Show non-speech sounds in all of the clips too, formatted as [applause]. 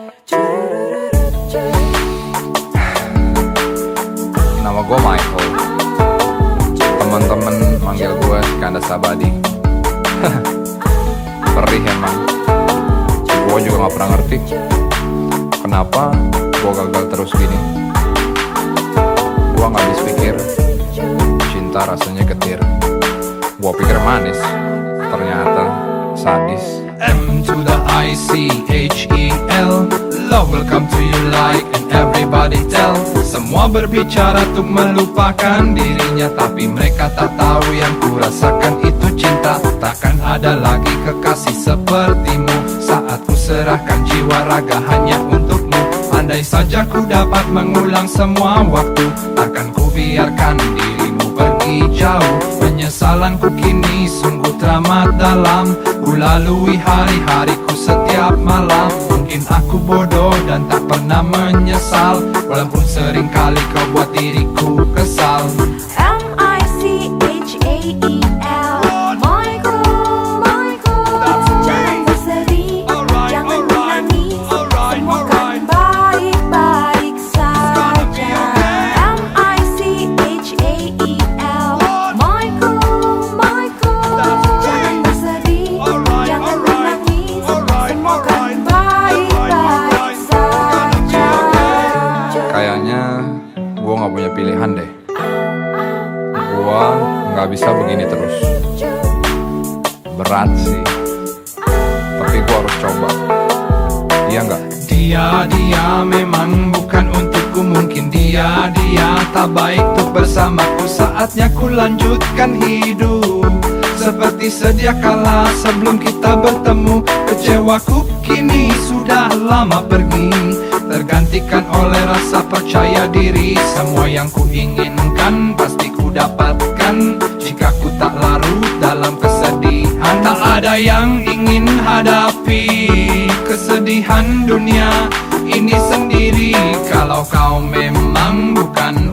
Nama gue Michael. Temen-temen manggil gue Skanda Sabadi. [laughs] Perih emang. Gue juga gak pernah ngerti Kenapa gue gagal terus gini. Gue gak habis pikir Cinta rasanya getir. Gue pikir manis Ternyata sadis. M to the I C H E Love will come to you like and everybody tell. Semua berbicara untuk melupakan dirinya Tapi mereka tak tahu yang ku rasakan itu cinta. Takkan ada lagi kekasih sepertimu. Saat ku serahkan jiwa raga hanya untukmu. Andai saja ku dapat mengulang semua waktu Takkan ku biarkan dirimu pergi jauh. Penyesalanku kini sungguh teramat dalam. Ku lalui hari-hariku bodoh dan tak pernah menyesal. Walaupun sering kali kau buat diriku kesal gak punya pilihan deh. Gue gak bisa begini terus. Berat sih. Tapi gue harus coba. Iya gak? Dia, dia memang bukan untukku. Mungkin dia, dia tak baik untuk bersamaku. Saatnya ku lanjutkan hidup. Seperti sedia kala sebelum kita bertemu. Kecewaku kini sudah lama pergi Tergantikan oleh rasa percaya diri. Semua yang ku inginkan pasti ku dapatkan. Jika ku tak larut dalam kesedihan Tak ada yang ingin hadapi kesedihan dunia ini sendiri. Kalau kau memang bukan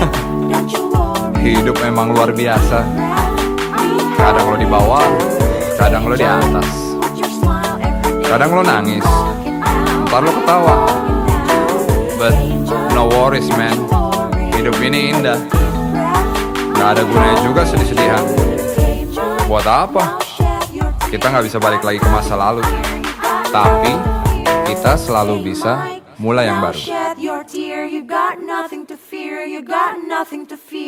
[laughs] Hidup memang luar biasa. Kadang lo di bawah Kadang lo di atas. Kadang lo nangis Ntar lo ketawa. But no worries man. Hidup ini indah. Gak ada gunanya juga sedih-sedihan. Buat apa? Kita nggak bisa balik lagi ke masa lalu. Tapi kita selalu bisa mulai yang baru nothing to fear.